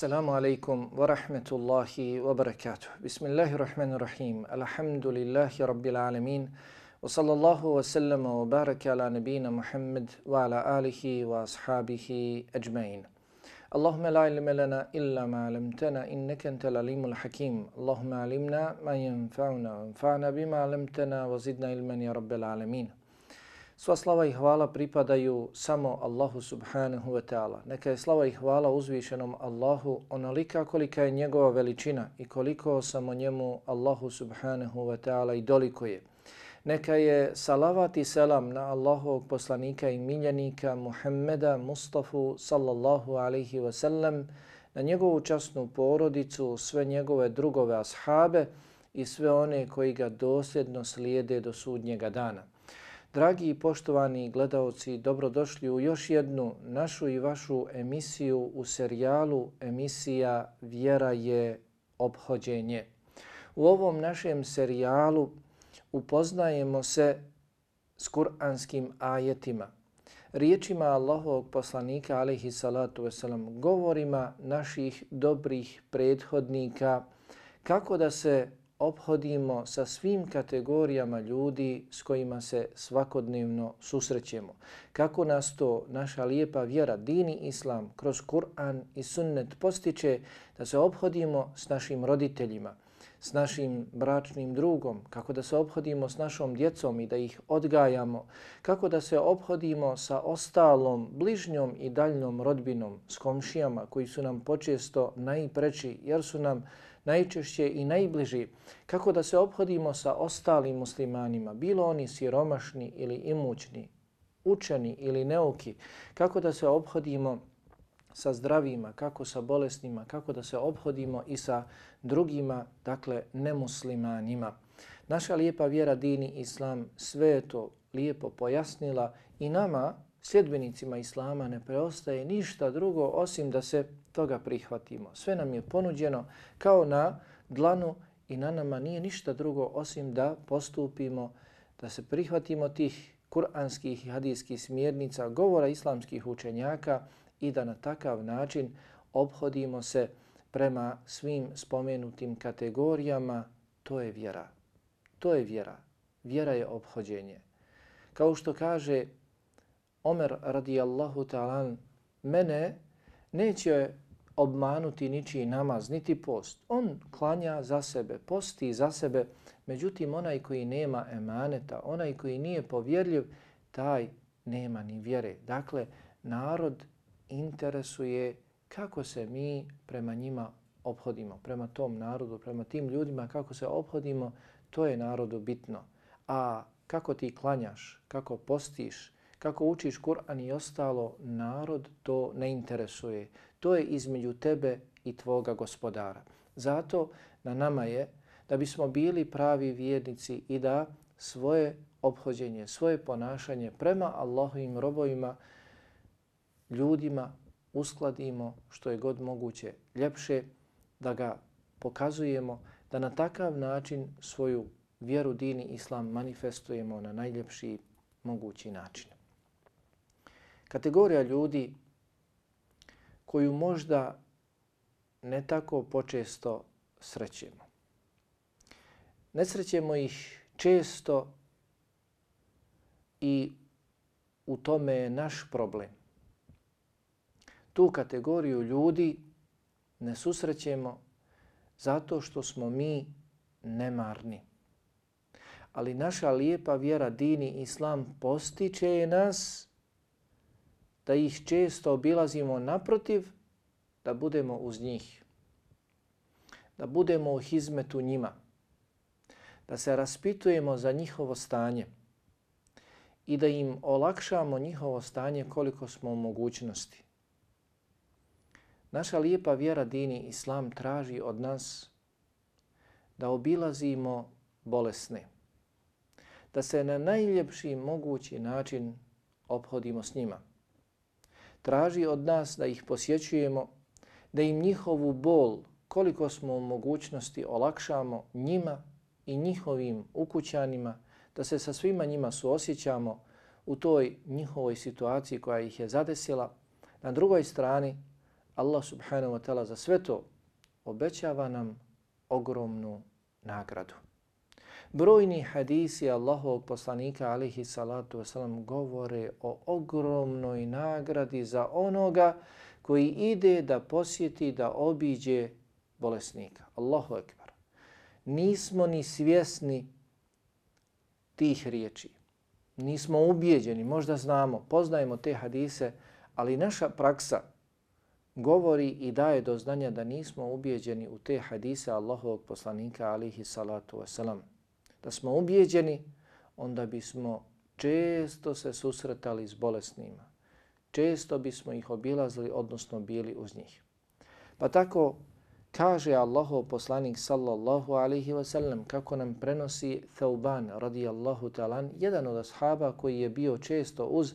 Assalamu alaikum wa rahmetullahi wa barakatuh. Bismillahirrahmanirrahim. Alhamdulillahi rabbil alamin. Wa sallallahu wa sallama wa baraka ala nabina Muhammad wa ala alihi wa ashabihi ajma'in. اللهم لا علم لنا إلا ما علمتنا إنك أنت العليم الحكيم اللهم علمنا ما ينفعنا وانفعنا بما علمتنا وزدنا علما يا رب العالمين Sva slava i hvala pripadaju samo Allahu subhanahu wa ta'ala. Neka je slava i hvala uzvišenom Allahu onolika kolika je njegova veličina i koliko samo njemu Allahu subhanahu wa ta'ala i doliko je. Neka je salavat i selam na Allahovog poslanika i miljenika Muhammeda Mustafa sallallahu alaihi wa sallam, na njegovu časnu porodicu, sve njegove drugove ashabe i sve one koji ga dosljedno slijede do sudnjega dana. Dragi i poštovani gledalci, dobrodošli u još jednu našu i vašu emisiju u serijalu emisija Vjera je obhođenje. U ovom našem serijalu upoznajemo se s kuranskim ajetima, riječima Allahovog poslanika alaihi salatu wasalam, govorima naših dobrih prethodnika, kako da se obhodimo sa svim kategorijama ljudi s kojima se svakodnevno susrećemo. Kako nas to naša lijepa vjera, dini islam, kroz Kur'an i sunnet postiče da se obhodimo s našim roditeljima, s našim bračnim drugom, kako da se obhodimo s našom djecom i da ih odgajamo, kako da se obhodimo sa ostalom bližnjom i daljnom rodbinom, s komšijama koji su nam počesto najpreći jer su nam najčešće i najbliži, kako da se obhodimo sa ostalim muslimanima, bilo oni siromašni ili imućni, učeni ili neuki, kako da se obhodimo sa zdravima, kako sa bolesnima, kako da se obhodimo i sa drugima, dakle nemuslimanima. Naša lijepa vjera dini islam sve je to lijepo pojasnila i nama, sljedbenicima islama, ne preostaje ništa drugo osim da se toga prihvatimo. Sve nam je ponuđeno kao na dlanu i na nama nije ništa drugo osim da postupimo, da se prihvatimo tih kuranskih i hadijskih smjernica, govora islamskih učenjaka i da na takav način obhodimo se prema svim spomenutim kategorijama, to je vjera. To je vjera. Vjera je obhođenje. Kao što kaže Omer radijallahu ta'ala, mene neće obmanuti ničiji namaz, niti post. On klanja za sebe, posti za sebe, međutim onaj koji nema emaneta, onaj koji nije povjerljiv, taj nema ni vjere. Dakle, narod interesuje kako se mi prema njima obhodimo, prema tom narodu, prema tim ljudima, kako se obhodimo, to je narodu bitno. A kako ti klanjaš, kako postiš, kako učiš Kur'an i ostalo, narod to ne interesuje. To je između tebe i tvoga gospodara. Zato na nama je da bismo bili pravi vjernici i da svoje obhođenje, svoje ponašanje prema Allahovim robovima, ljudima uskladimo što je god moguće ljepše, da ga pokazujemo, da na takav način svoju vjeru dini islam manifestujemo na najljepši mogući način kategorija ljudi koju možda ne tako počesto srećemo. Ne srećemo ih često i u tome je naš problem. Tu kategoriju ljudi ne susrećemo zato što smo mi nemarni. Ali naša lijepa vjera, dini, islam postiče nas da ih često obilazimo naprotiv, da budemo uz njih, da budemo u hizmetu njima, da se raspitujemo za njihovo stanje i da im olakšamo njihovo stanje koliko smo u mogućnosti. Naša lijepa vjera dini Islam traži od nas da obilazimo bolesne, da se na najljepši mogući način obhodimo s njima, traži od nas da ih posjećujemo, da im njihovu bol, koliko smo u mogućnosti olakšamo njima i njihovim ukućanima, da se sa svima njima suosjećamo u toj njihovoj situaciji koja ih je zadesila. Na drugoj strani, Allah subhanahu wa ta'ala za sve to obećava nam ogromnu nagradu. Brojni hadisi Allahovog poslanika alihi salatu wasalam govore o ogromnoj nagradi za onoga koji ide da posjeti, da obiđe bolesnika. Allahu ekbar. Nismo ni svjesni tih riječi. Nismo ubijeđeni, možda znamo, poznajemo te hadise, ali naša praksa govori i daje do znanja da nismo ubijeđeni u te hadise Allahovog poslanika alihi salatu wasalam. Da smo ubijeđeni, onda bismo često se susretali s bolesnima. Često bismo ih obilazili, odnosno bili uz njih. Pa tako kaže Allahov poslanik sallallahu alaihi wasallam kako nam prenosi Thauban radijallahu talan, jedan od ashaba koji je bio često uz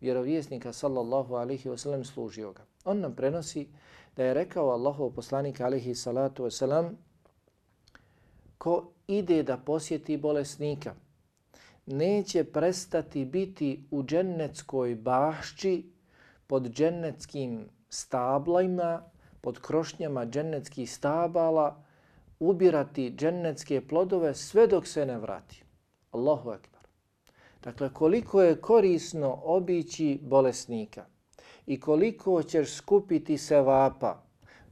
vjerovjesnika sallallahu alaihi wasallam služio ga. On nam prenosi da je rekao Allahov poslanik alaihi salatu wasallam ko ide da posjeti bolesnika neće prestati biti u džennetskoj bašći pod džennetskim stablajima, pod krošnjama džennetskih stabala, ubirati džennetske plodove sve dok se ne vrati. Allahu akbar. Dakle, koliko je korisno obići bolesnika i koliko ćeš skupiti se vapa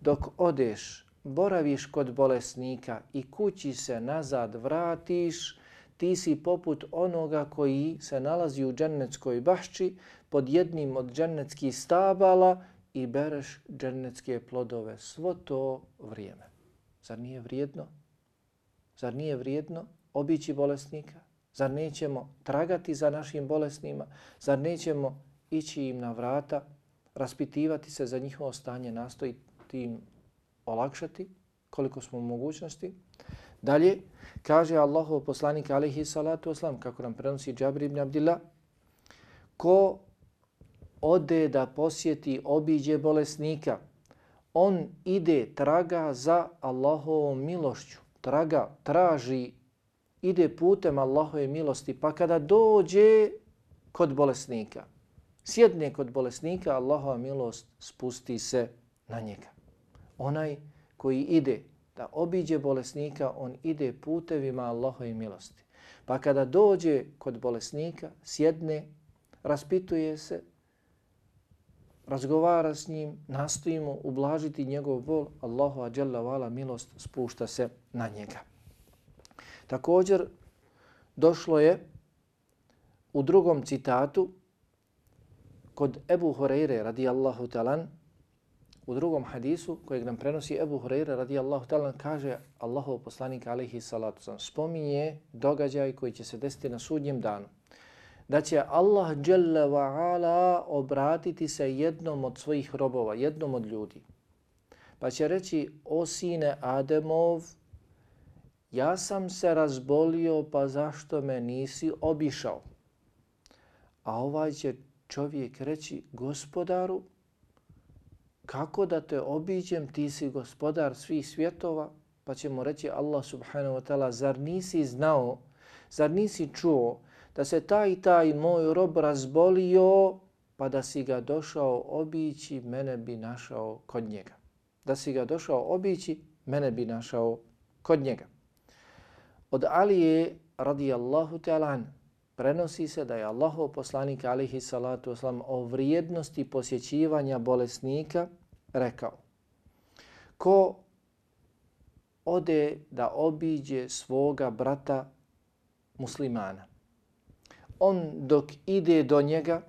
dok odeš, boraviš kod bolesnika i kući se nazad vratiš, ti si poput onoga koji se nalazi u džennetskoj bašči pod jednim od džennetskih stabala i bereš džennetske plodove svo to vrijeme. Zar nije vrijedno? Zar nije vrijedno obići bolesnika? Zar nećemo tragati za našim bolesnima? Zar nećemo ići im na vrata, raspitivati se za njihovo stanje, nastojiti im olakšati koliko smo u mogućnosti? Dalje, kaže Allahov poslanik alaihi salatu oslam, kako nam prenosi Džabir ibn Abdillah, ko ode da posjeti, obiđe bolesnika, on ide, traga za Allahovom milošću, traga, traži, ide putem Allahove milosti, pa kada dođe kod bolesnika, sjedne kod bolesnika, Allahova milost spusti se na njega. Onaj koji ide da obiđe bolesnika, on ide putevima Allahove milosti. Pa kada dođe kod bolesnika, sjedne, raspituje se, razgovara s njim, nastojimo ublažiti njegov bol, Allahu ađalla vala milost spušta se na njega. Također, došlo je u drugom citatu kod Ebu Horeire radijallahu talan, u drugom hadisu kojeg nam prenosi Ebu Hureyre radijallahu talan, kaže Allahov poslanik alaihi salatu sam, spominje događaj koji će se desiti na sudnjem danu da će Allah dželle wa ala obratiti se jednom od svojih robova, jednom od ljudi. Pa će reći, o sine Ademov, ja sam se razbolio, pa zašto me nisi obišao? A ovaj će čovjek reći, gospodaru, kako da te obiđem, ti si gospodar svih svjetova? Pa ćemo reći Allah subhanahu wa ta'ala, zar nisi znao, zar nisi čuo, da se taj i taj moj rob razbolio pa da si ga došao obići, mene bi našao kod njega. Da si ga došao obići, mene bi našao kod njega. Od Alije radijallahu ta'ala prenosi se da je Allahov poslanik alihi salatu oslam o vrijednosti posjećivanja bolesnika rekao ko ode da obiđe svoga brata muslimana on dok ide do njega,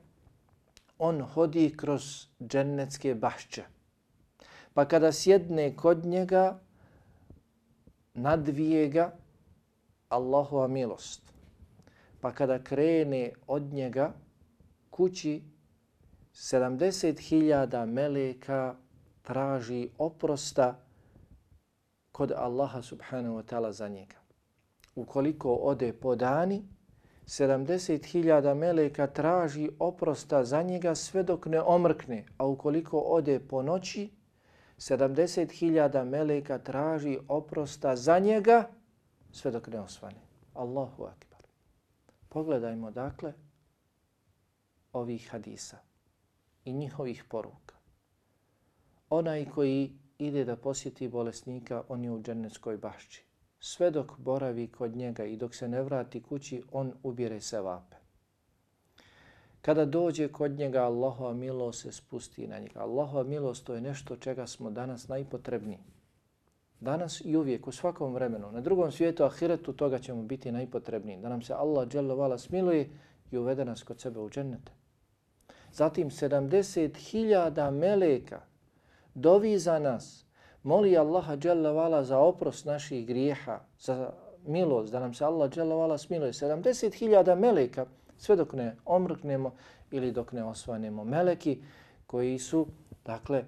on hodi kroz džennetske bašće. Pa kada sjedne kod njega, nadvije ga Allahova milost. Pa kada krene od njega kući, 70.000 meleka traži oprosta kod Allaha subhanahu wa ta'ala za njega. Ukoliko ode po dani, 70.000 meleka traži oprosta za njega sve dok ne omrkne, a ukoliko ode po noći, 70.000 meleka traži oprosta za njega sve dok ne osvane. Allahu akbar. Pogledajmo dakle ovih hadisa i njihovih poruka. onaj koji ide da posjeti bolesnika, on je u džennetskoj bašči. Sve dok boravi kod njega i dok se ne vrati kući, on ubire se vape. Kada dođe kod njega, Allahova milost se spusti na njega. Allahova milost to je nešto čega smo danas najpotrebniji. Danas i uvijek, u svakom vremenu, na drugom svijetu, ahiretu, toga ćemo biti najpotrebniji. Da nam se Allah dželovala smiluje i uvede nas kod sebe u džennete. Zatim 70.000 meleka dovi za nas, moli Allaha dželovala za oprost naših grijeha, za milost, da nam se Allah dželovala smiluje. 70.000 meleka sve dok ne omrknemo ili dok ne osvanemo. Meleki koji su, dakle,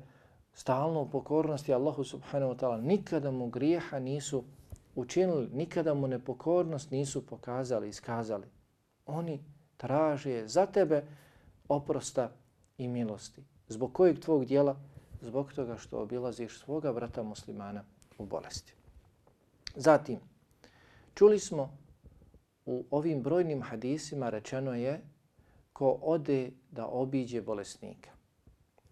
stalno u pokornosti Allahu subhanahu wa ta'ala, nikada mu grijeha nisu učinili, nikada mu nepokornost nisu pokazali, iskazali. Oni traže za tebe oprosta i milosti. Zbog kojeg tvog dijela? Zbog toga što obilaziš svoga brata muslimana u bolesti. Zatim, čuli smo u ovim brojnim hadisima rečeno je ko ode da obiđe bolesnika.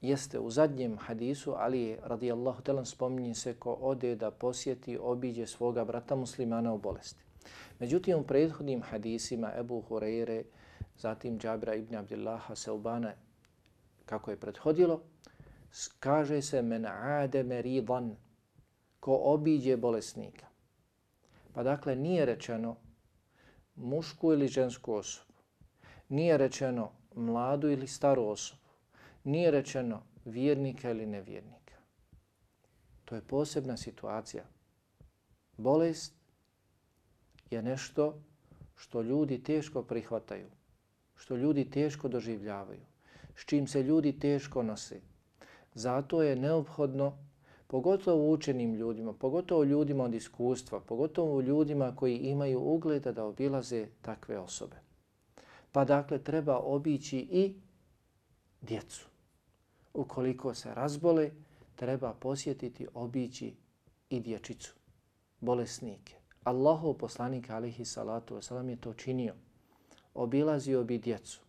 Jeste u zadnjem hadisu, ali radijallahu talan spominje se ko ode da posjeti, obiđe svoga brata muslimana u bolesti. Međutim, u prethodnim hadisima Ebu Hureyre, zatim Džabra ibn Abdillaha Seubana, kako je prethodilo, kaže se men ade meridan, ko obiđe bolesnika. Pa dakle, nije rečeno mušku ili žensku osobu. Nije rečeno mladu ili staru osobu. Nije rečeno vjernika ili nevjernika. To je posebna situacija. Bolest je nešto što ljudi teško prihvataju, što ljudi teško doživljavaju, s čim se ljudi teško nose. Zato je neophodno pogotovo učenim ljudima, pogotovo ljudima od iskustva, pogotovo ljudima koji imaju ugleda da obilaze takve osobe. Pa dakle, treba obići i djecu. Ukoliko se razbole, treba posjetiti, obići i dječicu, bolesnike. Allahov poslanik alihi salatu wasalam je to činio. Obilazio bi djecu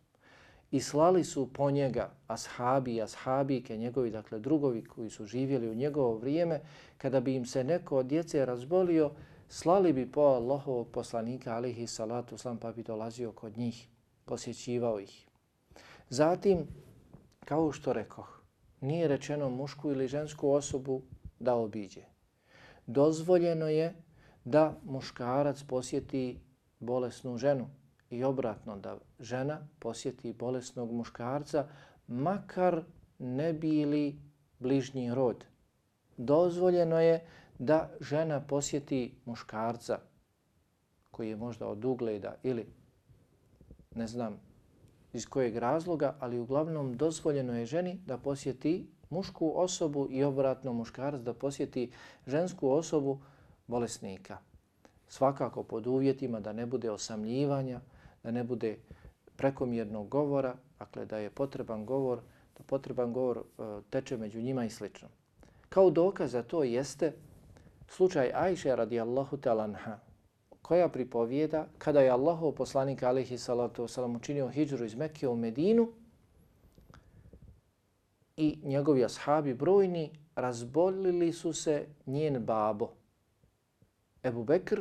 i slali su po njega ashabi i ashabike, njegovi, dakle drugovi koji su živjeli u njegovo vrijeme, kada bi im se neko od djece razbolio, slali bi po Allahovog poslanika, alihi salatu wasalam pa bi dolazio kod njih, posjećivao ih. Zatim, kao što rekoh, nije rečeno mušku ili žensku osobu da obiđe. Dozvoljeno je da muškarac posjeti bolesnu ženu, i obratno da žena posjeti bolesnog muškarca makar ne bili bližnji rod. Dozvoljeno je da žena posjeti muškarca koji je možda od ugleda ili ne znam iz kojeg razloga, ali uglavnom dozvoljeno je ženi da posjeti mušku osobu i obratno muškarac da posjeti žensku osobu bolesnika. Svakako pod uvjetima da ne bude osamljivanja, da ne bude prekomjernog govora, dakle da je potreban govor, da potreban govor e, teče među njima i slično. Kao dokaz za to jeste slučaj Ajše radijallahu talanha, koja pripovijeda kada je Allahov poslanik alaihi salatu wasalam učinio hijđru iz Mekke u Medinu i njegovi ashabi brojni razbolili su se njen babo Ebu Bekr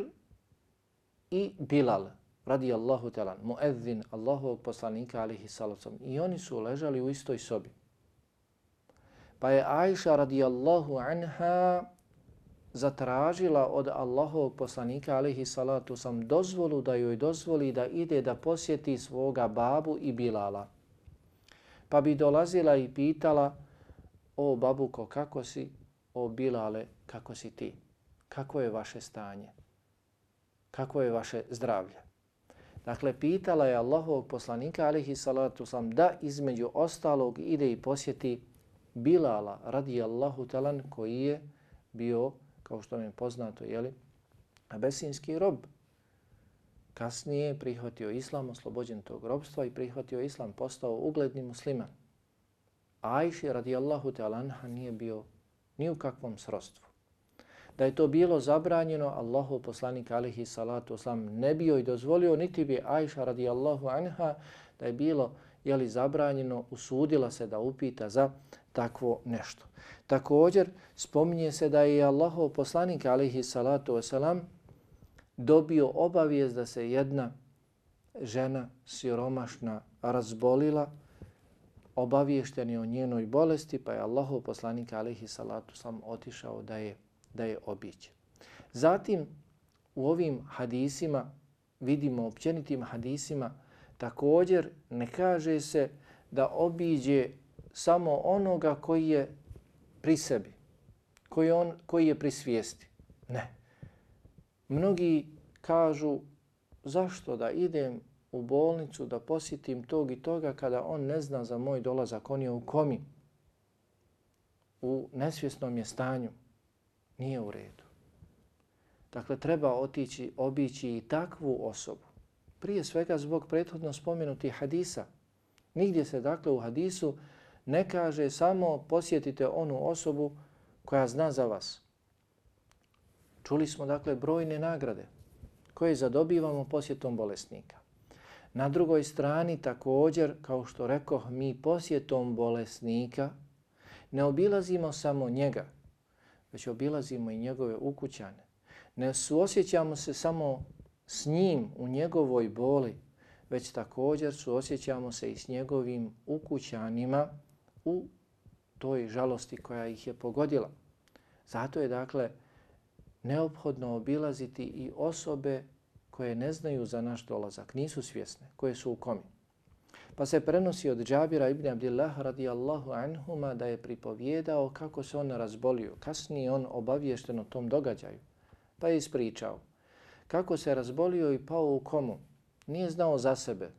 i Bilal, radi Allahu talan, muezzin Allahovog poslanika alihi salacom. I oni su ležali u istoj sobi. Pa je Ajša radi Allahu anha zatražila od Allahovog poslanika alihi salatu sam dozvolu da joj dozvoli da ide da posjeti svoga babu i Bilala. Pa bi dolazila i pitala o babuko kako si, o Bilale kako si ti, kako je vaše stanje, kako je vaše zdravlje. Dakle, pitala je Allahovog poslanika, alihi salatu sam, da između ostalog ide i posjeti Bilala, radijallahu talan, koji je bio, kao što nam je poznato, jeli, abesinski rob. Kasnije prihvatio islam, oslobođen tog robstva i prihvatio islam, postao ugledni musliman. Ajši radijallahu Allahu talan, nije bio ni u kakvom srostvu da je to bilo zabranjeno, Allahu poslanik alihi salatu oslam ne bi joj dozvolio, niti bi Ajša radijallahu anha da je bilo jeli, zabranjeno, usudila se da upita za takvo nešto. Također spominje se da je Allahov poslanik alaihi salatu wasalam dobio obavijest da se jedna žena siromašna razbolila, obaviješten je o njenoj bolesti, pa je Allahov poslanik alaihi salatu sam otišao da je, da je obiće. Zatim u ovim hadisima, vidimo općenitim hadisima, također ne kaže se da obiđe samo onoga koji je pri sebi, koji, on, koji je pri svijesti. Ne. Mnogi kažu zašto da idem u bolnicu da posjetim tog i toga kada on ne zna za moj dolazak, on je u komi, u nesvjesnom je stanju, nije u redu. Dakle, treba otići, obići i takvu osobu. Prije svega zbog prethodno spomenuti hadisa. Nigdje se dakle u hadisu ne kaže samo posjetite onu osobu koja zna za vas. Čuli smo dakle brojne nagrade koje zadobivamo posjetom bolesnika. Na drugoj strani također, kao što rekoh, mi posjetom bolesnika ne obilazimo samo njega, već obilazimo i njegove ukućane. Ne suosjećamo se samo s njim u njegovoj boli, već također suosjećamo se i s njegovim ukućanima u toj žalosti koja ih je pogodila. Zato je dakle neophodno obilaziti i osobe koje ne znaju za naš dolazak, nisu svjesne, koje su u komi. Pa se prenosi od Džabira ibn Abdillah radijallahu anhuma da je pripovjedao kako se on razbolio. Kasnije on obavješten o tom događaju. Pa je ispričao kako se razbolio i pao u komu. Nije znao za sebe.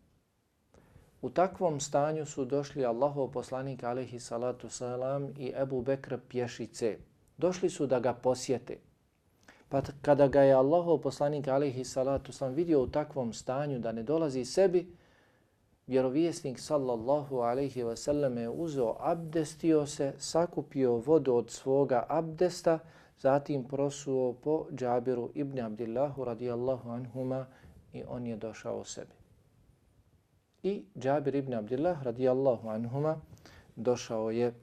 U takvom stanju su došli Allahov poslanik alaihi salatu salam i Ebu Bekr pješice. Došli su da ga posjete. Pa kada ga je Allahov poslanik alaihi salatu salam vidio u takvom stanju da ne dolazi sebi, vjerovjesnik sallallahu alaihi wasallam je uzeo, abdestio se, sakupio vodu od svoga abdesta, zatim prosuo po Džabiru ibn Abdillahu radijallahu anhuma i on je došao sebi. I Džabir ibn Abdillah radijallahu anhuma došao je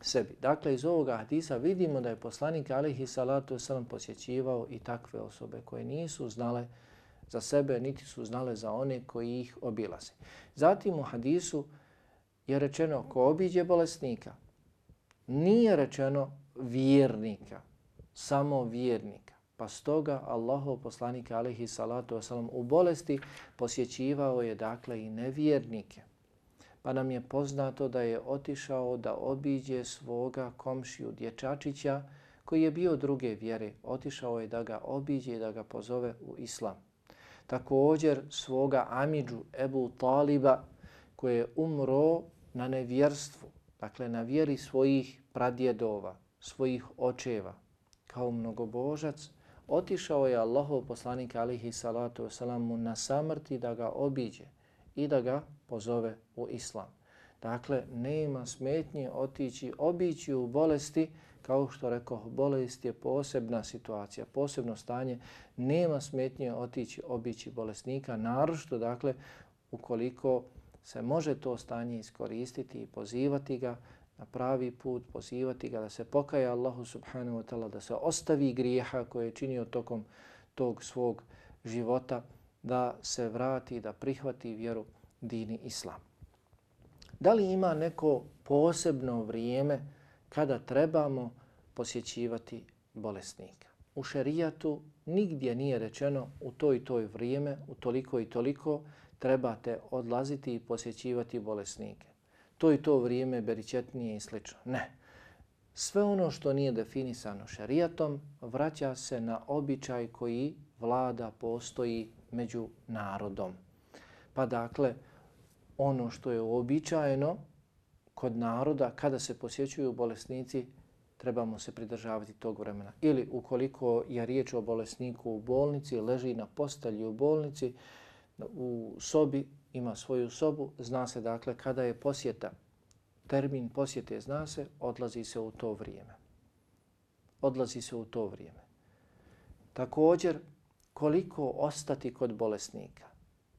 sebi. Dakle, iz ovoga hadisa vidimo da je poslanik alihi salatu wasalam posjećivao i takve osobe koje nisu znale za sebe, niti su znale za one koji ih obilaze. Zatim u hadisu je rečeno ko obiđe bolesnika, nije rečeno vjernika, samo vjernika. Pa stoga Allahov poslanik alejhi salatu wasalam u bolesti posjećivao je dakle i nevjernike pa nam je poznato da je otišao da obiđe svoga komšiju dječačića koji je bio druge vjere. Otišao je da ga obiđe i da ga pozove u islam. Također svoga Amidžu Ebu Taliba koji je umro na nevjerstvu, dakle na vjeri svojih pradjedova, svojih očeva, kao mnogobožac, otišao je Allahov poslanik alihi salatu wasalamu na samrti da ga obiđe i da ga pozove u islam. Dakle, nema smetnje otići, obići u bolesti, kao što rekao, bolest je posebna situacija, posebno stanje, nema smetnje otići, obići bolesnika, naročito, dakle, ukoliko se može to stanje iskoristiti i pozivati ga na pravi put, pozivati ga da se pokaje Allahu subhanahu wa ta'ala, da se ostavi grijeha koje je činio tokom tog svog života, da se vrati, da prihvati vjeru dini islam. Da li ima neko posebno vrijeme kada trebamo posjećivati bolesnika? U šerijatu nigdje nije rečeno u to i toj vrijeme, u toliko i toliko trebate odlaziti i posjećivati bolesnike. To i to vrijeme beričetnije i slično. Ne. Sve ono što nije definisano šarijatom vraća se na običaj koji vlada postoji među narodom. Pa dakle, ono što je uobičajeno kod naroda kada se posjećuju bolesnici, trebamo se pridržavati tog vremena. Ili ukoliko je riječ o bolesniku u bolnici, leži na postelji u bolnici, u sobi, ima svoju sobu, zna se dakle kada je posjeta, termin posjete zna se, odlazi se u to vrijeme. Odlazi se u to vrijeme. Također, koliko ostati kod bolesnika?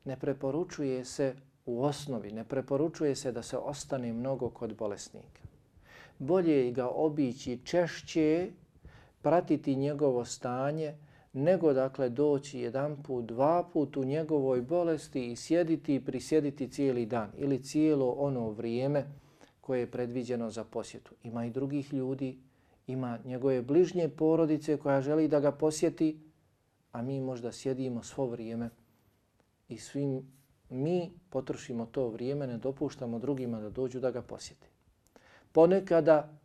Ne preporučuje se u osnovi ne preporučuje se da se ostane mnogo kod bolesnika. bolje ga obići češće, pratiti njegovo stanje, nego dakle doći jedan put, dva put u njegovoj bolesti i sjediti i prisjediti cijeli dan ili cijelo ono vrijeme koje je predviđeno za posjetu. Ima i drugih ljudi, ima njegove bližnje porodice koja želi da ga posjeti, a mi možda sjedimo svo vrijeme i svim mi potrošimo to vrijeme, ne dopuštamo drugima da dođu da ga posjeti. Ponekada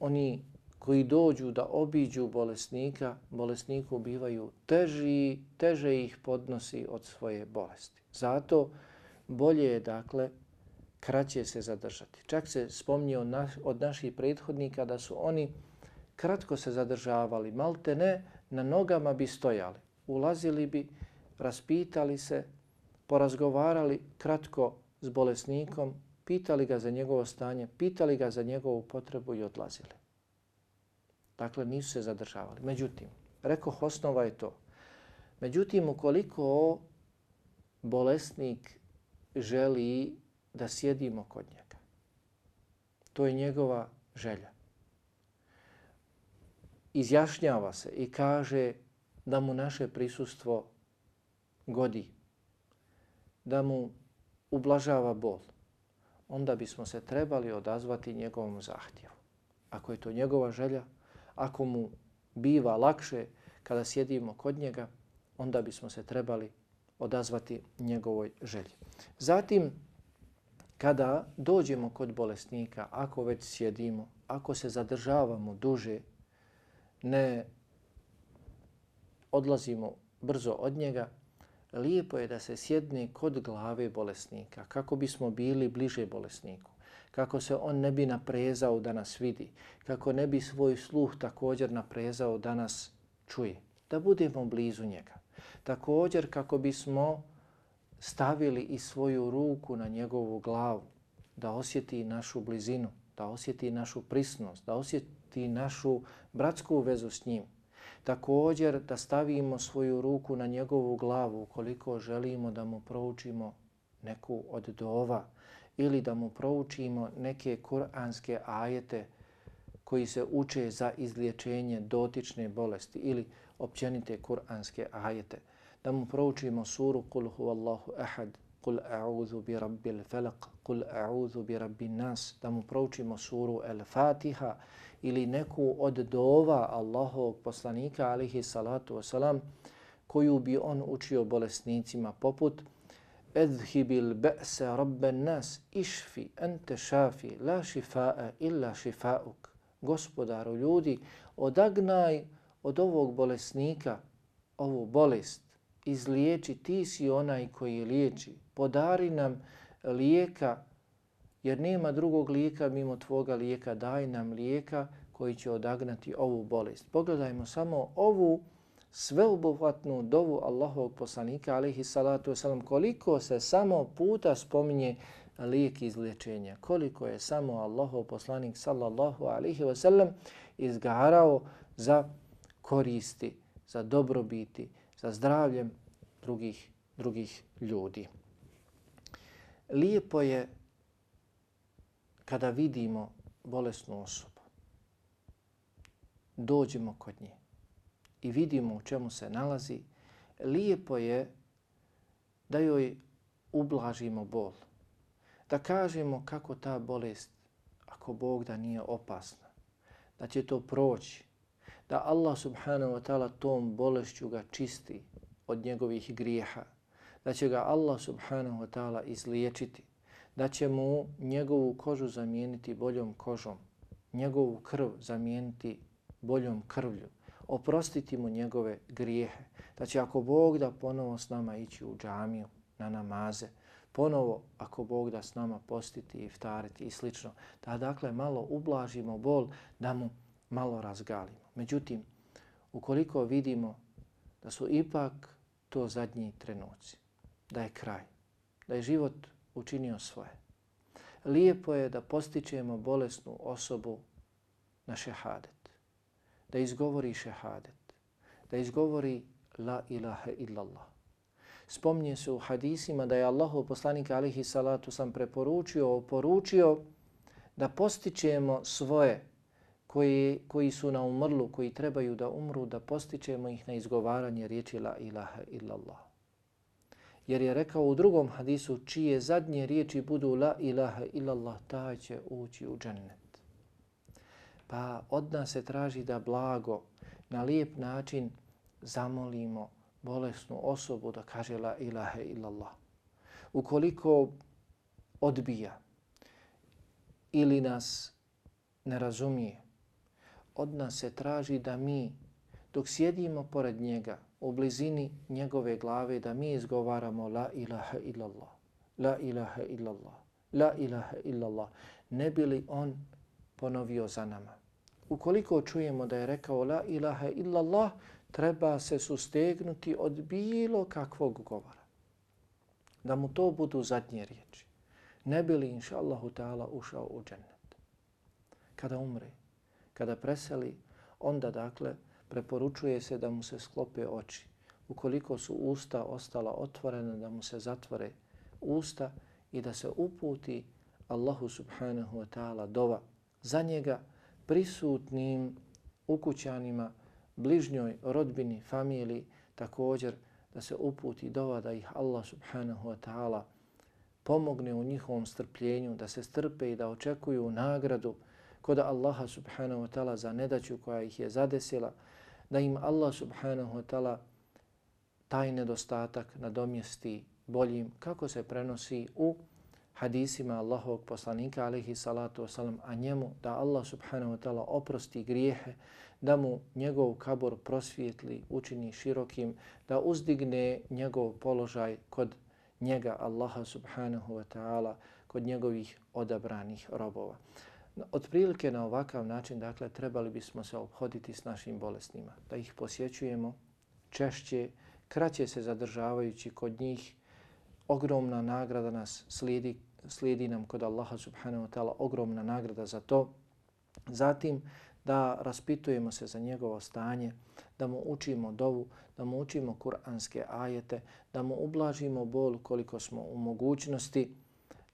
oni koji dođu da obiđu bolesnika, bolesniku bivaju teži, teže ih podnosi od svoje bolesti. Zato bolje je, dakle, kraće se zadržati. Čak se spomnio od naših prethodnika da su oni kratko se zadržavali, malte ne, na nogama bi stojali. Ulazili bi, raspitali se, porazgovarali kratko s bolesnikom, pitali ga za njegovo stanje, pitali ga za njegovu potrebu i odlazili. Dakle, nisu se zadržavali. Međutim, rekao, osnova je to. Međutim, ukoliko bolesnik želi da sjedimo kod njega, to je njegova želja. Izjašnjava se i kaže da mu naše prisustvo godi, da mu ublažava bol, onda bismo se trebali odazvati njegovom zahtjevu. Ako je to njegova želja, ako mu biva lakše kada sjedimo kod njega, onda bismo se trebali odazvati njegovoj želji. Zatim, kada dođemo kod bolesnika, ako već sjedimo, ako se zadržavamo duže, ne odlazimo brzo od njega, lijepo je da se sjedne kod glave bolesnika, kako bismo bili bliže bolesniku kako se on ne bi naprezao da nas vidi, kako ne bi svoj sluh također naprezao da nas čuje, da budemo blizu njega. Također kako bismo stavili i svoju ruku na njegovu glavu, da osjeti našu blizinu, da osjeti našu prisnost, da osjeti našu bratsku vezu s njim. Također da stavimo svoju ruku na njegovu glavu koliko želimo da mu proučimo neku od dova, ili da mu proučimo neke kuranske ajete koji se uče za izlječenje dotične bolesti ili općenite kuranske ajete. Da mu proučimo suru Kul huvallahu ahad, Kul a'udhu bi rabbil falaq, Kul a'udhu bi rabbin nas. Da mu proučimo suru El-Fatiha ili neku od dova Allahovog poslanika alihi salatu wasalam koju bi on učio bolesnicima poput Edhibil ba'sa rabben nas išfi ente šafi la šifa'a illa šifa'uk. Gospodaru ljudi, odagnaj od ovog bolesnika ovu bolest. Izliječi, ti si onaj koji liječi. Podari nam lijeka, jer nema drugog lijeka mimo tvoga lijeka. Daj nam lijeka koji će odagnati ovu bolest. Pogledajmo samo ovu sveobuhvatnu dovu Allahovog poslanika alaihi salatu wasalam, koliko se samo puta spominje lijek izlječenja, koliko je samo Allahov poslanik sallallahu alaihi wasalam izgarao za koristi, za dobrobiti, za zdravljem drugih, drugih ljudi. Lijepo je kada vidimo bolesnu osobu, dođemo kod nje, i vidimo u čemu se nalazi, lijepo je da joj ublažimo bol. Da kažemo kako ta bolest, ako Bog da nije opasna, da će to proći, da Allah subhanahu wa ta'ala tom bolešću ga čisti od njegovih grijeha, da će ga Allah subhanahu wa ta'ala izliječiti, da će mu njegovu kožu zamijeniti boljom kožom, njegovu krv zamijeniti boljom krvlju, oprostiti mu njegove grijehe. Da će ako Bog da ponovo s nama ići u džamiju na namaze, ponovo ako Bog da s nama postiti i iftariti i slično, da dakle malo ublažimo bol, da mu malo razgalimo. Međutim, ukoliko vidimo da su ipak to zadnji trenuci, da je kraj, da je život učinio svoje, lijepo je da postičemo bolesnu osobu na šehadet da izgovori šehadet, da izgovori la ilaha illallah. Spomnje se u hadisima da je Allahu poslanik alihi salatu sam preporučio, oporučio da postičemo svoje koji, koji su na umrlu, koji trebaju da umru, da postičemo ih na izgovaranje riječi la ilaha illallah. Jer je rekao u drugom hadisu, čije zadnje riječi budu la ilaha illallah, taj će ući u džennet. Pa od nas se traži da blago, na lijep način zamolimo bolesnu osobu da kaže la ilaha illallah. Ukoliko odbija ili nas ne razumije, od nas se traži da mi, dok sjedimo pored njega, u blizini njegove glave, da mi izgovaramo la ilaha illallah, la ilaha illallah, la ilaha illallah, ne bi li on ponovio za nama. Ukoliko čujemo da je rekao la ilaha illallah, treba se sustegnuti od bilo kakvog govora. Da mu to budu zadnje riječi. Ne bi li, inša Allahu ta'ala, ušao u džennet. Kada umre, kada preseli, onda dakle preporučuje se da mu se sklope oči. Ukoliko su usta ostala otvorena, da mu se zatvore usta i da se uputi Allahu subhanahu wa ta'ala dova za njega prisutnim ukućanima, bližnjoj rodbini, familiji, također da se uputi dova da ih Allah subhanahu wa ta'ala pomogne u njihovom strpljenju, da se strpe i da očekuju nagradu kod Allaha subhanahu wa ta'ala za nedaću koja ih je zadesila, da im Allah subhanahu wa ta'ala taj nedostatak nadomjesti boljim kako se prenosi u hadisima Allahovog poslanika alaihi salatu wasalam, a njemu da Allah subhanahu wa ta'ala oprosti grijehe, da mu njegov kabor prosvijetli, učini širokim, da uzdigne njegov položaj kod njega Allaha subhanahu wa ta'ala, kod njegovih odabranih robova. Otprilike na ovakav način, dakle, trebali bismo se obhoditi s našim bolesnima, da ih posjećujemo češće, kraće se zadržavajući kod njih, ogromna nagrada nas slijedi, slijedi nam kod Allaha subhanahu wa ta'ala, ogromna nagrada za to. Zatim da raspitujemo se za njegovo stanje, da mu učimo dovu, da mu učimo kuranske ajete, da mu ublažimo bol koliko smo u mogućnosti,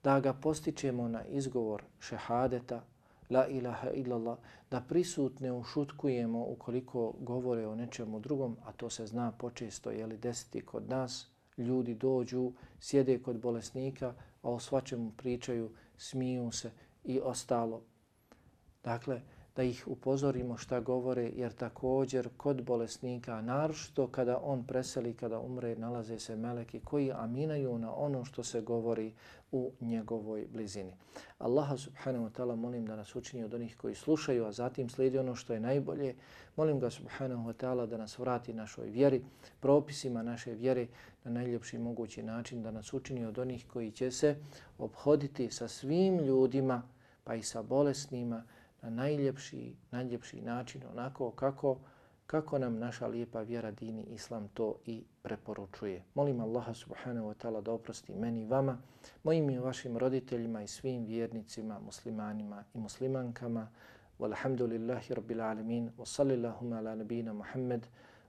da ga postičemo na izgovor šehadeta, la ilaha illallah, da prisutne ušutkujemo ukoliko govore o nečemu drugom, a to se zna počesto, je li desiti kod nas, ljudi dođu, sjede kod bolesnika, a o svačemu pričaju, smiju se i ostalo. Dakle, da ih upozorimo šta govore, jer također kod bolesnika, naročito kada on preseli, kada umre, nalaze se meleki koji aminaju na ono što se govori u njegovoj blizini. Allaha subhanahu wa ta'ala molim da nas učini od onih koji slušaju, a zatim slijedi ono što je najbolje. Molim ga subhanahu wa ta'ala da nas vrati našoj vjeri, propisima naše vjere na najljepši mogući način, da nas učini od onih koji će se obhoditi sa svim ljudima, pa i sa bolesnima, na najljepši, najljepši način, onako kako, kako nam naša lijepa vjera dini islam to i preporučuje. Molim Allaha subhanahu wa ta'ala da oprosti meni i vama, mojim i vašim roditeljima i svim vjernicima, muslimanima i muslimankama. Walhamdulillahi rabbil alamin wa sallillahuma ala nabina Muhammad